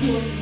混